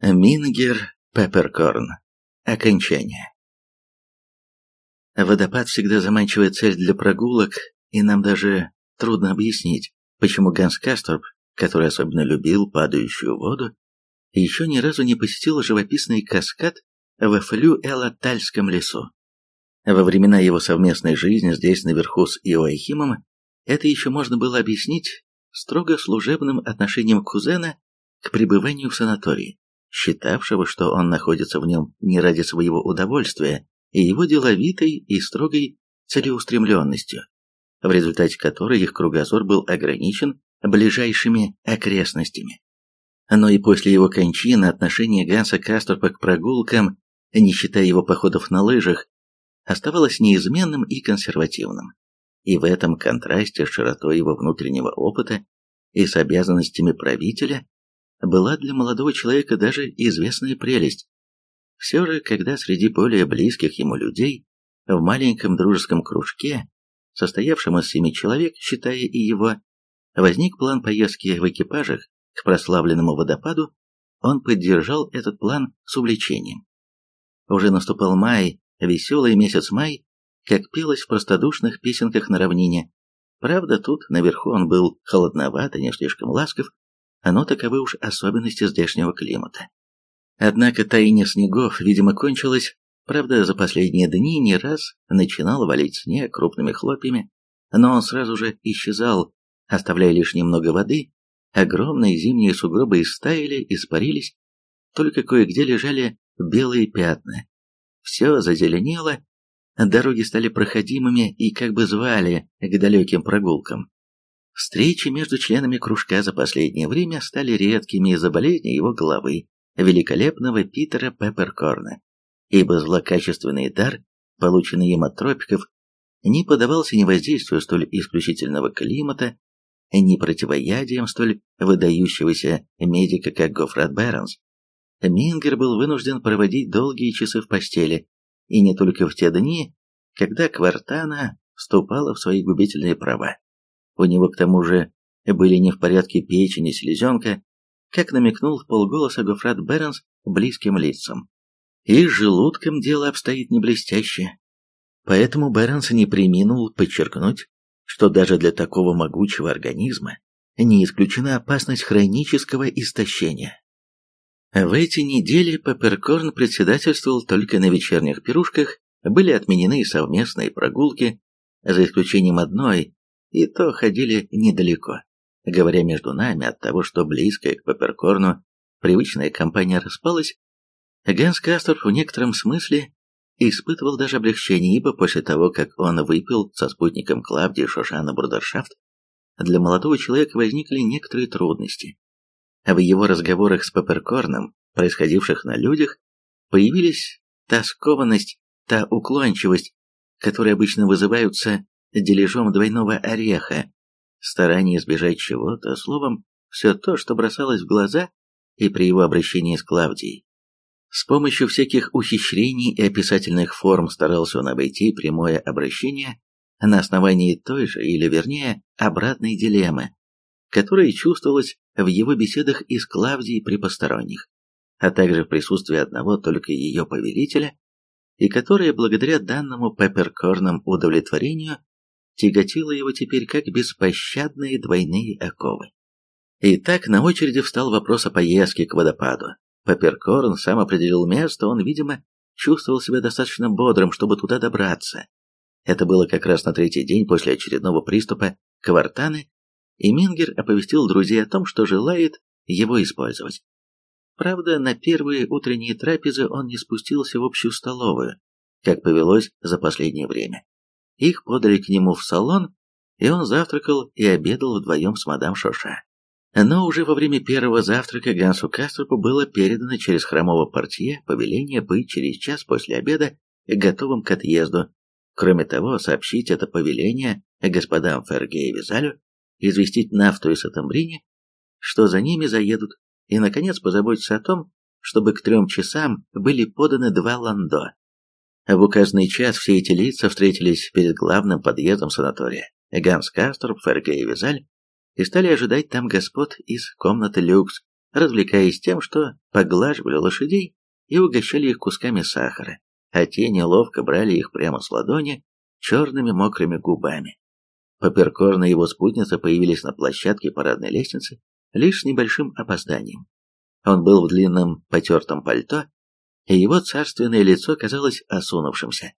Мингер Пепперкорн. Окончание. Водопад всегда заманчивая цель для прогулок, и нам даже трудно объяснить, почему Ганс Касторп, который особенно любил падающую воду, еще ни разу не посетил живописный каскад в Флю-Элатальском лесу. Во времена его совместной жизни здесь наверху с Иоахимом это еще можно было объяснить строго служебным отношением кузена к пребыванию в санатории считавшего, что он находится в нем не ради своего удовольствия, и его деловитой и строгой целеустремленностью, в результате которой их кругозор был ограничен ближайшими окрестностями. Но и после его кончины отношение Ганса Касторпа к прогулкам, не считая его походов на лыжах, оставалось неизменным и консервативным. И в этом контрасте с широтой его внутреннего опыта и с обязанностями правителя была для молодого человека даже известная прелесть. Все же, когда среди более близких ему людей, в маленьком дружеском кружке, состоявшем из семи человек, считая и его, возник план поездки в экипажах к прославленному водопаду, он поддержал этот план с увлечением. Уже наступал май, веселый месяц май, как пелось в простодушных песенках на равнине. Правда, тут наверху он был холодноват и не слишком ласков, оно таковы уж особенности здешнего климата. Однако таяние снегов, видимо, кончилось, правда, за последние дни не раз начинало валить снег крупными хлопьями, но он сразу же исчезал, оставляя лишь немного воды, огромные зимние сугробы истаяли, испарились, только кое-где лежали белые пятна. Все зазеленело, дороги стали проходимыми и как бы звали к далеким прогулкам. Встречи между членами кружка за последнее время стали редкими из-за болезни его головы, великолепного Питера Пепперкорна, ибо злокачественный дар, полученный им от тропиков, не подавался ни воздействию столь исключительного климата, ни противоядием столь выдающегося медика, как Гофрат Бернс. Мингер был вынужден проводить долгие часы в постели, и не только в те дни, когда Квартана вступала в свои губительные права. У него к тому же были не в порядке печень и селезенка, как намекнул в полголоса Гофрат Бернс близким лицам. И с желудком дело обстоит не блестяще. Поэтому Бернс не приминул подчеркнуть, что даже для такого могучего организма не исключена опасность хронического истощения. В эти недели Пепперкорн председательствовал только на вечерних пирушках, были отменены совместные прогулки, за исключением одной, и то ходили недалеко. Говоря между нами от того, что близкая к Паперкорну привычная компания распалась, Ганс Касторф в некотором смысле испытывал даже облегчение, ибо после того, как он выпил со спутником Клавдии Шошана Брудершафт, для молодого человека возникли некоторые трудности. В его разговорах с Паперкорном, происходивших на людях, появились та скованность, та уклончивость, которые обычно вызываются дележом двойного ореха, старание избежать чего-то, словом, все то, что бросалось в глаза и при его обращении с Клавдией. С помощью всяких ухищрений и описательных форм старался он обойти прямое обращение на основании той же, или вернее, обратной дилеммы, которая чувствовалась в его беседах и с Клавдией при посторонних, а также в присутствии одного только ее повелителя, и которая благодаря данному пепперкорнам удовлетворению тяготило его теперь как беспощадные двойные оковы. Итак, на очереди встал вопрос о поездке к водопаду. Паперкорн сам определил место, он, видимо, чувствовал себя достаточно бодрым, чтобы туда добраться. Это было как раз на третий день после очередного приступа квартаны, и Мингер оповестил друзей о том, что желает его использовать. Правда, на первые утренние трапезы он не спустился в общую столовую, как повелось за последнее время. Их подали к нему в салон, и он завтракал и обедал вдвоем с мадам Шоша. Но уже во время первого завтрака Гансу Каструпу было передано через хромого портье повеление быть через час после обеда готовым к отъезду. Кроме того, сообщить это повеление господам Ферге и Визалю, известить Нафту и Сатамбрине, что за ними заедут, и, наконец, позаботиться о том, чтобы к трем часам были поданы два ландо. В указанный час все эти лица встретились перед главным подъездом санатория. Ганс Касторп, Ферге и Визаль, и стали ожидать там господ из комнаты люкс, развлекаясь тем, что поглаживали лошадей и угощали их кусками сахара, а те неловко брали их прямо с ладони черными мокрыми губами. Паперкорн и его спутница появились на площадке парадной лестницы лишь с небольшим опозданием. Он был в длинном потертом пальто, и его царственное лицо казалось осунувшимся.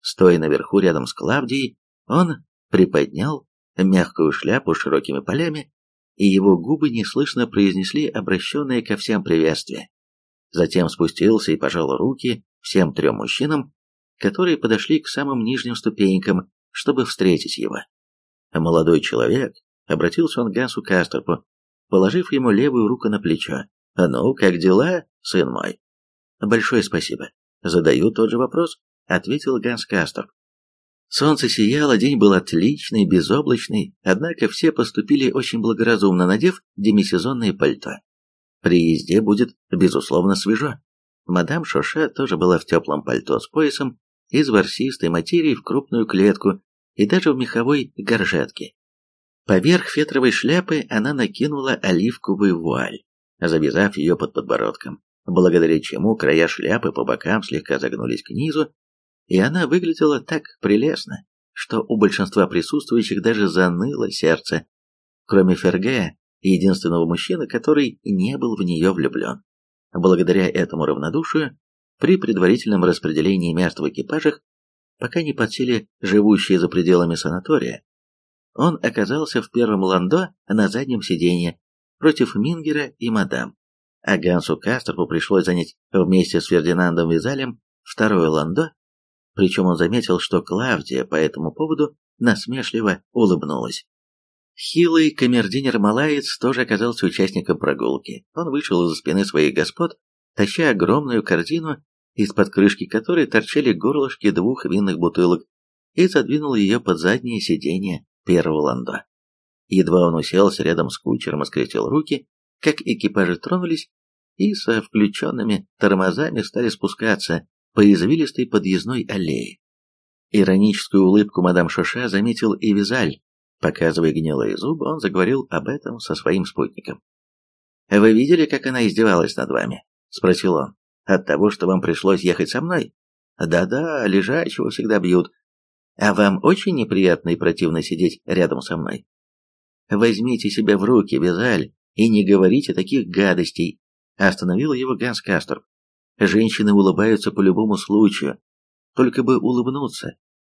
Стоя наверху рядом с Клавдией, он приподнял мягкую шляпу широкими полями, и его губы неслышно произнесли обращенные ко всем приветствие. Затем спустился и пожал руки всем трем мужчинам, которые подошли к самым нижним ступенькам, чтобы встретить его. Молодой человек, обратился он к Гансу Кастерпу, положив ему левую руку на плечо. «Ну, как дела, сын мой?» «Большое спасибо. Задаю тот же вопрос», — ответил Ганс Кастерп. Солнце сияло, день был отличный, безоблачный, однако все поступили очень благоразумно, надев демисезонное пальто. При езде будет, безусловно, свежо. Мадам Шоша тоже была в теплом пальто с поясом из ворсистой материи в крупную клетку и даже в меховой горжетке. Поверх фетровой шляпы она накинула оливковую вуаль, завязав ее под подбородком, благодаря чему края шляпы по бокам слегка загнулись к низу, и она выглядела так прелестно, что у большинства присутствующих даже заныло сердце, кроме Фергея, единственного мужчины, который не был в нее влюблен. Благодаря этому равнодушию, при предварительном распределении мест в экипажах, пока не подсели живущие за пределами санатория, он оказался в первом ландо на заднем сиденье против Мингера и мадам, а Гансу Кастропу пришлось занять вместе с Фердинандом Визалем второе ландо, причем он заметил, что Клавдия по этому поводу насмешливо улыбнулась. Хилый камердинер-малаец тоже оказался участником прогулки. Он вышел из-за спины своих господ, таща огромную корзину, из-под крышки которой торчали горлышки двух винных бутылок, и задвинул ее под заднее сиденье первого ландо. Едва он уселся рядом с кучером и скрестил руки, как экипажи тронулись и со включенными тормозами стали спускаться по извилистой подъездной аллее. Ироническую улыбку мадам Шоша заметил и Визаль, Показывая гнилые зубы, он заговорил об этом со своим спутником. «Вы видели, как она издевалась над вами?» — спросил он. «От того, что вам пришлось ехать со мной?» «Да-да, лежачего всегда бьют. А вам очень неприятно и противно сидеть рядом со мной?» «Возьмите себя в руки, Визаль, и не говорите таких гадостей», — остановил его Ганс Кастер. «Женщины улыбаются по любому случаю, только бы улыбнуться.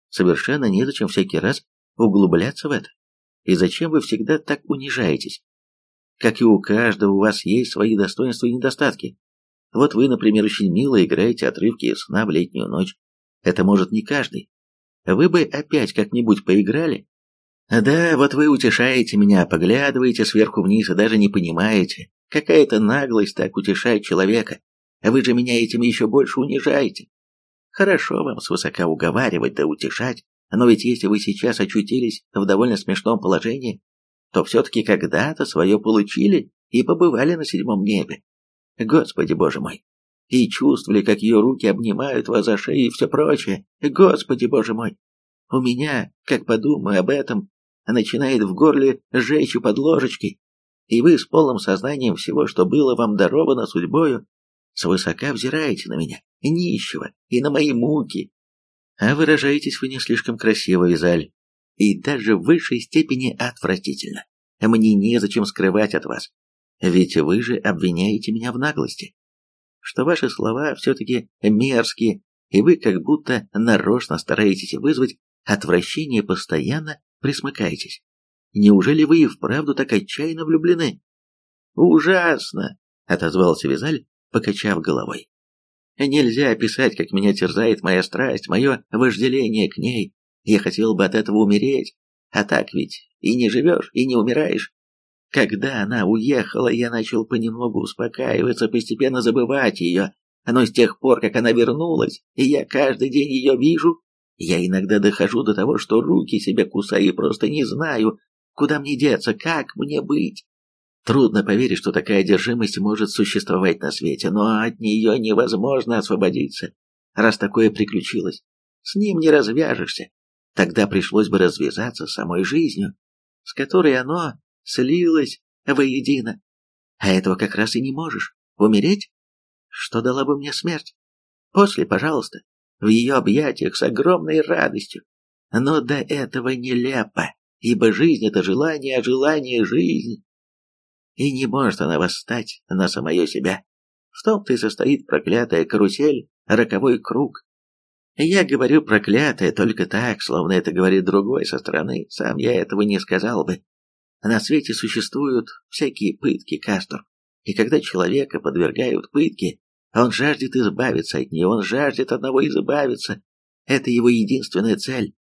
Совершенно незачем всякий раз углубляться в это. И зачем вы всегда так унижаетесь? Как и у каждого, у вас есть свои достоинства и недостатки. Вот вы, например, очень мило играете отрывки из сна в летнюю ночь. Это может не каждый. Вы бы опять как-нибудь поиграли? Да, вот вы утешаете меня, поглядываете сверху вниз и даже не понимаете. Какая-то наглость так утешает человека. Вы же меня этим еще больше унижаете. Хорошо вам свысока уговаривать да утешать, но ведь если вы сейчас очутились в довольно смешном положении, то все-таки когда-то свое получили и побывали на седьмом небе. Господи боже мой! И чувствовали, как ее руки обнимают вас за шею и все прочее. Господи боже мой! У меня, как подумаю об этом, начинает в горле жечь под ложечкой. И вы с полным сознанием всего, что было вам даровано судьбою, свысока взираете на меня, нищего, и на мои муки, а выражаетесь вы не слишком красиво, Изаль, и даже в высшей степени отвратительно. Мне незачем скрывать от вас, ведь вы же обвиняете меня в наглости. Что ваши слова все-таки мерзкие, и вы как будто нарочно стараетесь вызвать отвращение постоянно присмыкаетесь. Неужели вы и вправду так отчаянно влюблены? Ужасно, отозвался Визаль, покачав головой. Нельзя описать, как меня терзает моя страсть, мое вожделение к ней. Я хотел бы от этого умереть. А так ведь и не живешь, и не умираешь. Когда она уехала, я начал понемногу успокаиваться, постепенно забывать ее. Но с тех пор, как она вернулась, и я каждый день ее вижу, я иногда дохожу до того, что руки себя кусаю и просто не знаю, куда мне деться, как мне быть. Трудно поверить, что такая одержимость может существовать на свете, но от нее невозможно освободиться, раз такое приключилось. С ним не развяжешься. Тогда пришлось бы развязаться самой жизнью, с которой оно слилось воедино. А этого как раз и не можешь. Умереть? Что дала бы мне смерть? После, пожалуйста, в ее объятиях с огромной радостью. Но до этого нелепо, ибо жизнь — это желание, а желание — жизнь. И не может она восстать на самое себя. В том-то и состоит проклятая карусель, роковой круг. Я говорю проклятое только так, словно это говорит другой со стороны, сам я этого не сказал бы. На свете существуют всякие пытки, Кастор, и когда человека подвергают пытке, он жаждет избавиться от нее, он жаждет одного избавиться. Это его единственная цель.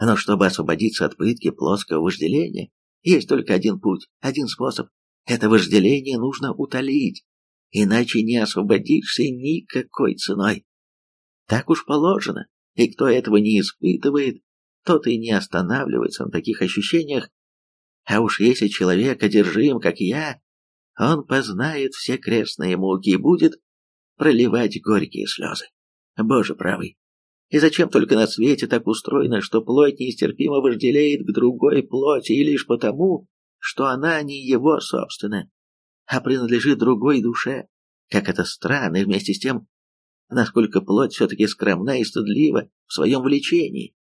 Но чтобы освободиться от пытки плоского вожделения, есть только один путь, один способ. Это вожделение нужно утолить, иначе не освободишься никакой ценой. Так уж положено, и кто этого не испытывает, тот и не останавливается на таких ощущениях. А уж если человек одержим, как я, он познает все крестные муки и будет проливать горькие слезы. Боже правый, и зачем только на свете так устроено, что плоть неистерпимо вожделеет к другой плоти, и лишь потому, что она не его собственная, а принадлежит другой душе, как это странно, и вместе с тем насколько плоть все-таки скромна и стыдлива в своем влечении.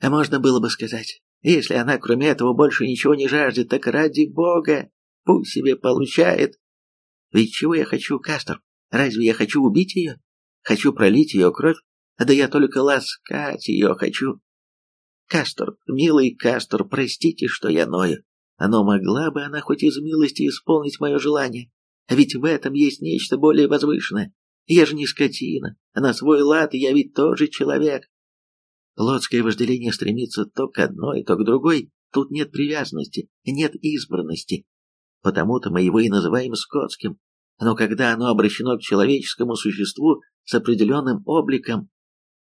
А можно было бы сказать, если она кроме этого больше ничего не жаждет, так ради бога, пусть себе получает. Ведь чего я хочу, Кастер? Разве я хочу убить ее? Хочу пролить ее кровь? Да я только ласкать ее хочу. Кастор, милый Кастор, простите, что я ною. Но могла бы она хоть из милости исполнить мое желание. Ведь в этом есть нечто более возвышенное. Я же не скотина, а на свой лад я ведь тоже человек. Плотское вожделение стремится то к одной, то к другой, тут нет привязанности, нет избранности. Потому-то мы его и называем скотским. Но когда оно обращено к человеческому существу с определенным обликом,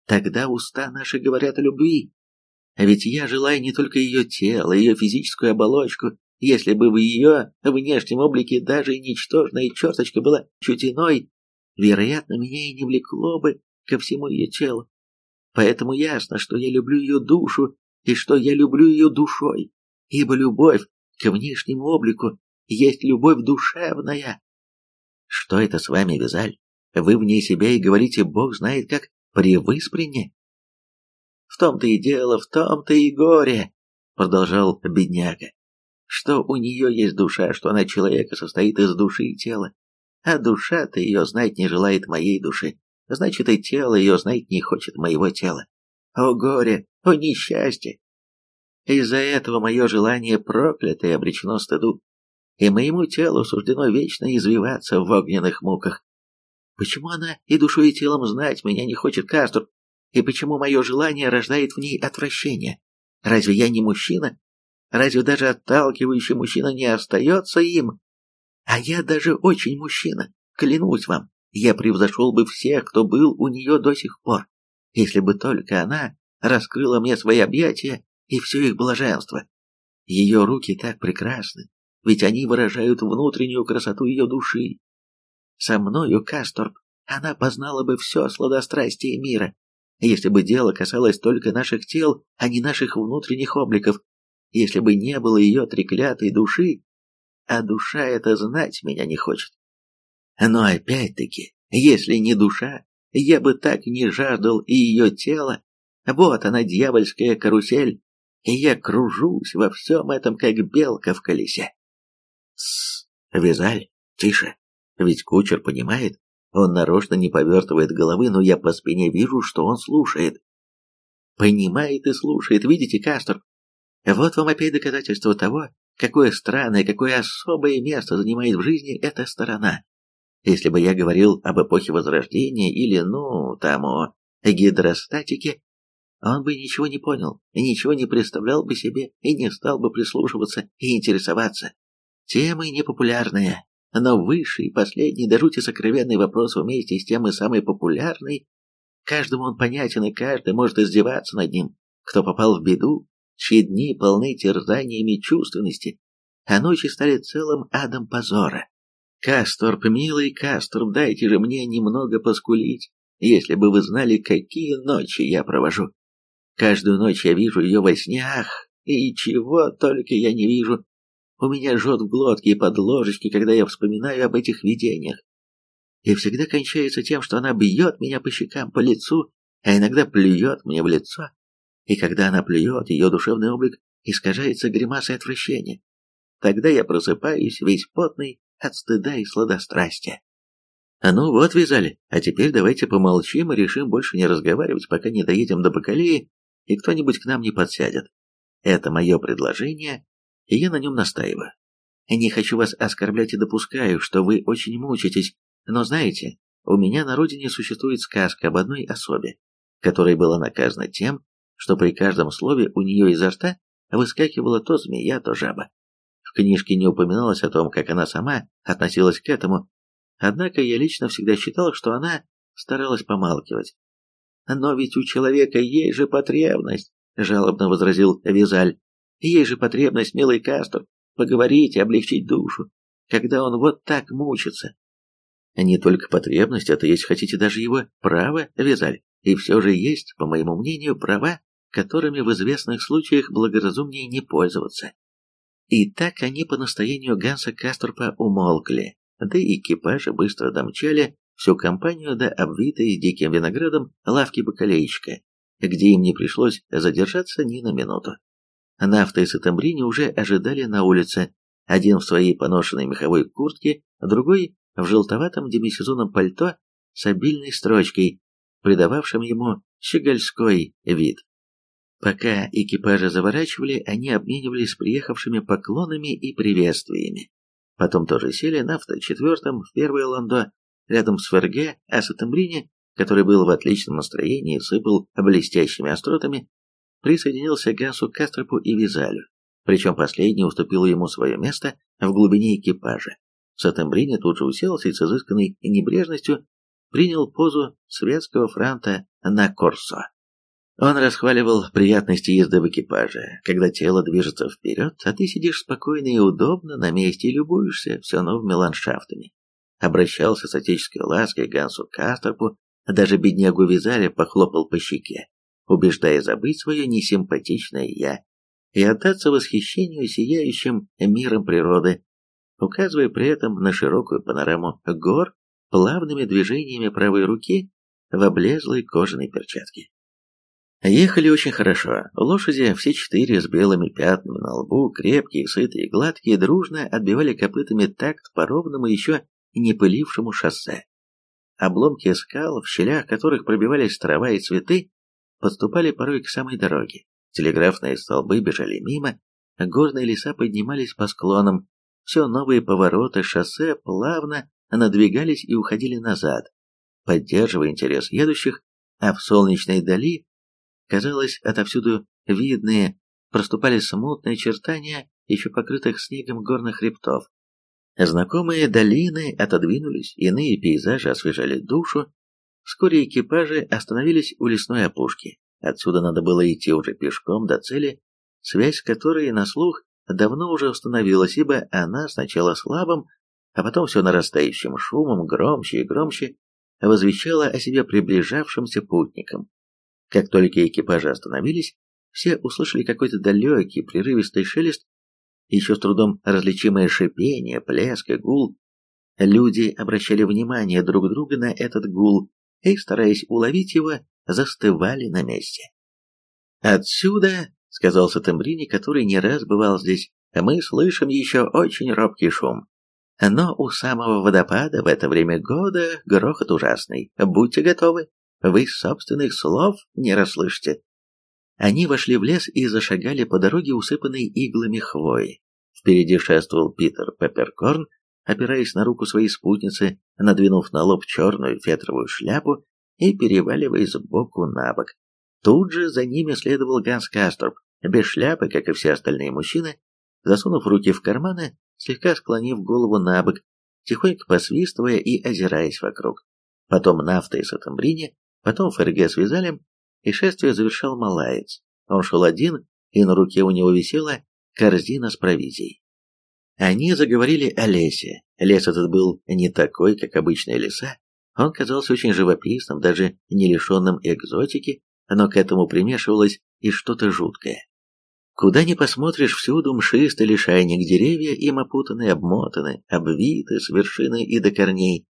тогда уста наши говорят о любви. А ведь я желаю не только ее тело, ее физическую оболочку, если бы в ее внешнем облике даже ничтожная черточка была чуть иной, вероятно, меня и не влекло бы ко всему ее телу. Поэтому ясно, что я люблю ее душу и что я люблю ее душой, ибо любовь к внешнему облику есть любовь душевная. Что это с вами, Визаль? Вы вне себя и говорите, Бог знает как, при высприне? В том-то и дело, в том-то и горе, продолжал бедняга, что у нее есть душа, что она человека состоит из души и тела, а душа-то ее знать не желает моей души, значит и тело ее знать не хочет моего тела. О горе, о несчастье! Из-за этого мое желание проклято и обречено стыду, и моему телу суждено вечно извиваться в огненных муках. Почему она и душой, и телом знать меня не хочет Кастур, и почему мое желание рождает в ней отвращение? Разве я не мужчина? Разве даже отталкивающий мужчина не остается им? А я даже очень мужчина, клянусь вам, я превзошел бы всех, кто был у нее до сих пор, если бы только она раскрыла мне свои объятия и все их блаженство. Ее руки так прекрасны, ведь они выражают внутреннюю красоту ее души. Со мною, Касторп, она познала бы все сладострастие мира, если бы дело касалось только наших тел, а не наших внутренних обликов, если бы не было ее треклятой души, а душа это знать меня не хочет. Но опять-таки, если не душа, я бы так не жаждал и ее тело. Вот она, дьявольская карусель, и я кружусь во всем этом, как белка в колесе. Тссс, Визаль, тише, ведь кучер понимает, он нарочно не повертывает головы, но я по спине вижу, что он слушает. Понимает и слушает, видите, Кастер? Вот вам опять доказательство того, Какое странное, какое особое место занимает в жизни эта сторона. Если бы я говорил об эпохе Возрождения или, ну, там о гидростатике, он бы ничего не понял, ничего не представлял бы себе и не стал бы прислушиваться и интересоваться. Темы непопулярные, но высший, последний, до жути сокровенный вопрос вместе с тем и самый популярный. Каждому он понятен, и каждый может издеваться над ним. Кто попал в беду, чьи дни полны терзаниями чувственности, а ночи стали целым адом позора. Касторп, милый Касторп, дайте же мне немного поскулить, если бы вы знали, какие ночи я провожу. Каждую ночь я вижу ее во снях, и чего только я не вижу. У меня жжет в глотке и под ложечки, когда я вспоминаю об этих видениях. И всегда кончается тем, что она бьет меня по щекам, по лицу, а иногда плюет мне в лицо. И когда она плюет, ее душевный облик искажается гримасой отвращения. Тогда я просыпаюсь весь потный от стыда и сладострастия. А ну вот, вязали, а теперь давайте помолчим и решим больше не разговаривать, пока не доедем до Бакалеи и кто-нибудь к нам не подсядет. Это мое предложение, и я на нем настаиваю. Не хочу вас оскорблять и допускаю, что вы очень мучитесь, но знаете, у меня на родине существует сказка об одной особе, которая была наказана тем, что при каждом слове у нее изо рта выскакивала то змея, то жаба. В книжке не упоминалось о том, как она сама относилась к этому, однако я лично всегда считал, что она старалась помалкивать. «Но ведь у человека есть же потребность», — жалобно возразил Визаль. «Есть же потребность, милый Кастор, поговорить и облегчить душу, когда он вот так мучится». «Не только потребность, это есть, хотите, даже его право, Визаль, и все же есть, по моему мнению, права, которыми в известных случаях благоразумнее не пользоваться». И так они по настоянию Ганса Касторпа умолкли, да и экипажи быстро домчали всю компанию до обвитой диким виноградом лавки бакалейщика, где им не пришлось задержаться ни на минуту. Нафта и Сатамбрини уже ожидали на улице, один в своей поношенной меховой куртке, другой в желтоватом демисезонном пальто с обильной строчкой, придававшим ему щегольской вид. Пока экипажи заворачивали, они обменивались приехавшими поклонами и приветствиями. Потом тоже сели на четвертом в первое ландо, рядом с Ферге, а Сатамбрини, который был в отличном настроении сыпал блестящими остротами, присоединился к Гансу Кастропу и Визалю, причем последний уступил ему свое место в глубине экипажа. Сатамбрини тут же уселся и с изысканной небрежностью принял позу светского франта на Корсо. Он расхваливал приятности езды в экипаже, когда тело движется вперед, а ты сидишь спокойно и удобно на месте и любуешься все новыми ландшафтами. Обращался с отеческой лаской Гансу Касторпу, даже беднягу Визаря похлопал по щеке, убеждая забыть свое несимпатичное «я» и отдаться восхищению сияющим миром природы, указывая при этом на широкую панораму гор плавными движениями правой руки в облезлой кожаной перчатке. Ехали очень хорошо. Лошади, все четыре с белыми пятнами на лбу, крепкие, сытые, гладкие, дружно отбивали копытами такт по ровному еще не пылившему шоссе. Обломки скал, в щелях которых пробивались трава и цветы, подступали порой к самой дороге. Телеграфные столбы бежали мимо, горные леса поднимались по склонам, все новые повороты шоссе плавно надвигались и уходили назад, поддерживая интерес едущих, а в солнечной дали Казалось, отовсюду видные, проступали смутные очертания еще покрытых снегом горных хребтов. Знакомые долины отодвинулись, иные пейзажи освежали душу. Вскоре экипажи остановились у лесной опушки. Отсюда надо было идти уже пешком до цели, связь которой на слух давно уже установилась, ибо она сначала слабым, а потом все нарастающим шумом, громче и громче, возвещала о себе приближавшимся путникам. Как только экипажи остановились, все услышали какой-то далекий, прерывистый шелест, еще с трудом различимое шипение, плеск и гул. Люди обращали внимание друг друга на этот гул и, стараясь уловить его, застывали на месте. «Отсюда», — сказал Сатембрини, который не раз бывал здесь, — «мы слышим еще очень робкий шум. Но у самого водопада в это время года грохот ужасный. Будьте готовы» вы собственных слов не расслышите. Они вошли в лес и зашагали по дороге, усыпанной иглами хвои. Впереди шествовал Питер Пепперкорн, опираясь на руку своей спутницы, надвинув на лоб черную фетровую шляпу и переваливаясь сбоку на бок. Тут же за ними следовал Ганс Касторп, без шляпы, как и все остальные мужчины, засунув руки в карманы, слегка склонив голову на бок, тихонько посвистывая и озираясь вокруг. Потом Нафта и Сатамбрини Потом ФРГ связали, и шествие завершал малаец. Он шел один, и на руке у него висела корзина с провизией. Они заговорили о лесе. Лес этот был не такой, как обычные леса. Он казался очень живописным, даже не лишенным экзотики, но к этому примешивалось и что-то жуткое. Куда ни посмотришь, всюду мшистый лишайник, деревья им опутаны, обмотаны, обвиты с вершины и до корней.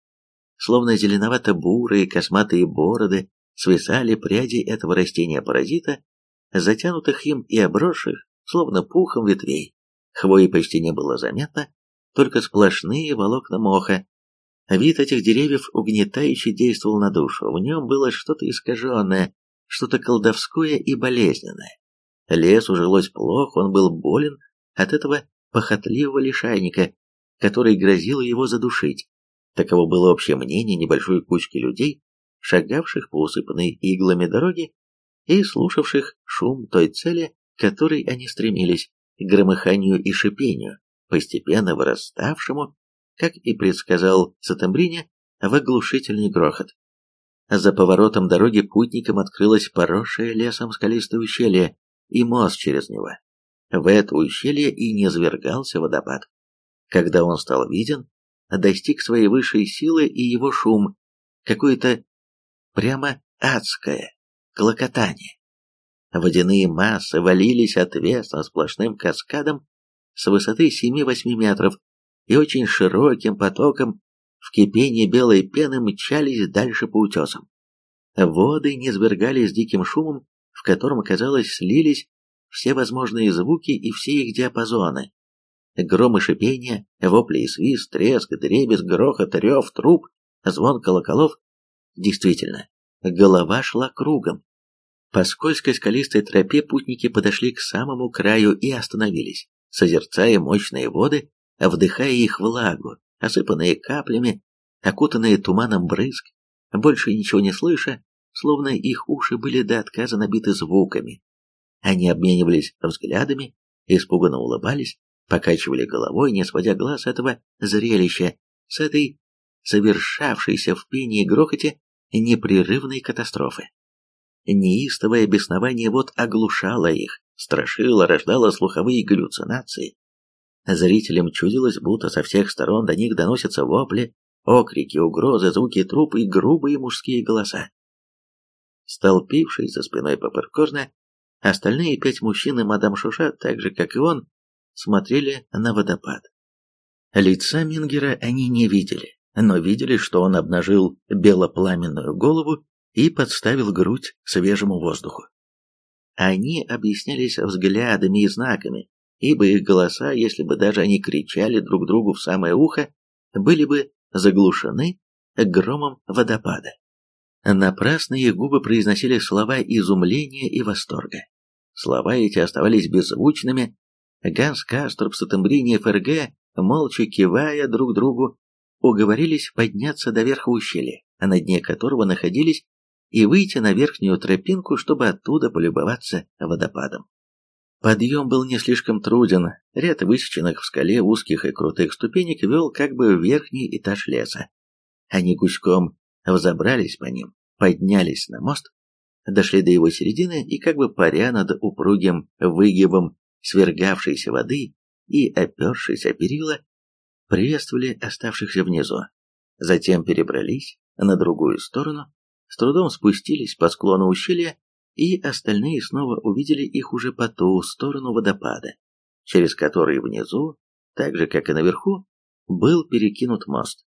Словно зеленовато-бурые косматые бороды свисали пряди этого растения-паразита, затянутых им и обросших, словно пухом ветвей. Хвои почти не было заметно, только сплошные волокна моха. Вид этих деревьев угнетающе действовал на душу, в нем было что-то искаженное, что-то колдовское и болезненное. Лесу жилось плохо, он был болен от этого похотливого лишайника, который грозил его задушить. Таково было общее мнение небольшой кучки людей, шагавших по усыпанной иглами дороге и слушавших шум той цели, к которой они стремились, громыханию и шипению, постепенно выраставшему, как и предсказал Сатамбрине, в оглушительный грохот. За поворотом дороги путникам открылось поросшее лесом скалистое ущелье, и мост через него. В это ущелье и не низвергался водопад. Когда он стал виден, достиг своей высшей силы и его шум, какое-то прямо адское клокотание. Водяные массы валились отвесно сплошным каскадом с высоты 7-8 метров и очень широким потоком в кипении белой пены мчались дальше по утесам. Воды низвергались диким шумом в котором, казалось, слились все возможные звуки и все их диапазоны. Гром и шипение, вопли и свист, треск, дребезг, грохот, рев, труп, звон колоколов. Действительно, голова шла кругом. По скользкой скалистой тропе путники подошли к самому краю и остановились, созерцая мощные воды, вдыхая их влагу, осыпанные каплями, окутанные туманом брызг, больше ничего не слыша, словно их уши были до отказа набиты звуками. Они обменивались взглядами, испуганно улыбались, покачивали головой, не сводя глаз этого зрелища, с этой совершавшейся в пении и грохоте непрерывной катастрофы. Неистовое беснование вот оглушало их, страшило, рождало слуховые галлюцинации. Зрителям чудилось, будто со всех сторон до них доносятся вопли, окрики, угрозы, звуки труп и грубые мужские голоса. Столпившись за спиной Паперкорна, остальные пять мужчин и мадам Шуша, так же, как и он, смотрели на водопад. Лица Мингера они не видели, но видели, что он обнажил белопламенную голову и подставил грудь свежему воздуху. Они объяснялись взглядами и знаками, ибо их голоса, если бы даже они кричали друг другу в самое ухо, были бы заглушены громом водопада. Напрасные губы произносили слова изумления и восторга. Слова эти оставались беззвучными. Ганс Каструб, Сатамбрини и ФРГ, молча кивая друг другу, уговорились подняться до верха ущелья, на дне которого находились, и выйти на верхнюю тропинку, чтобы оттуда полюбоваться водопадом. Подъем был не слишком труден, ряд высеченных в скале узких и крутых ступенек вел как бы в верхний этаж леса. Они гуськом взобрались по ним, поднялись на мост, дошли до его середины и как бы паря над упругим выгибом свергавшейся воды и, опершись о перила, приветствовали оставшихся внизу. Затем перебрались на другую сторону, с трудом спустились по склону ущелья, и остальные снова увидели их уже по ту сторону водопада, через который внизу, так же как и наверху, был перекинут мост.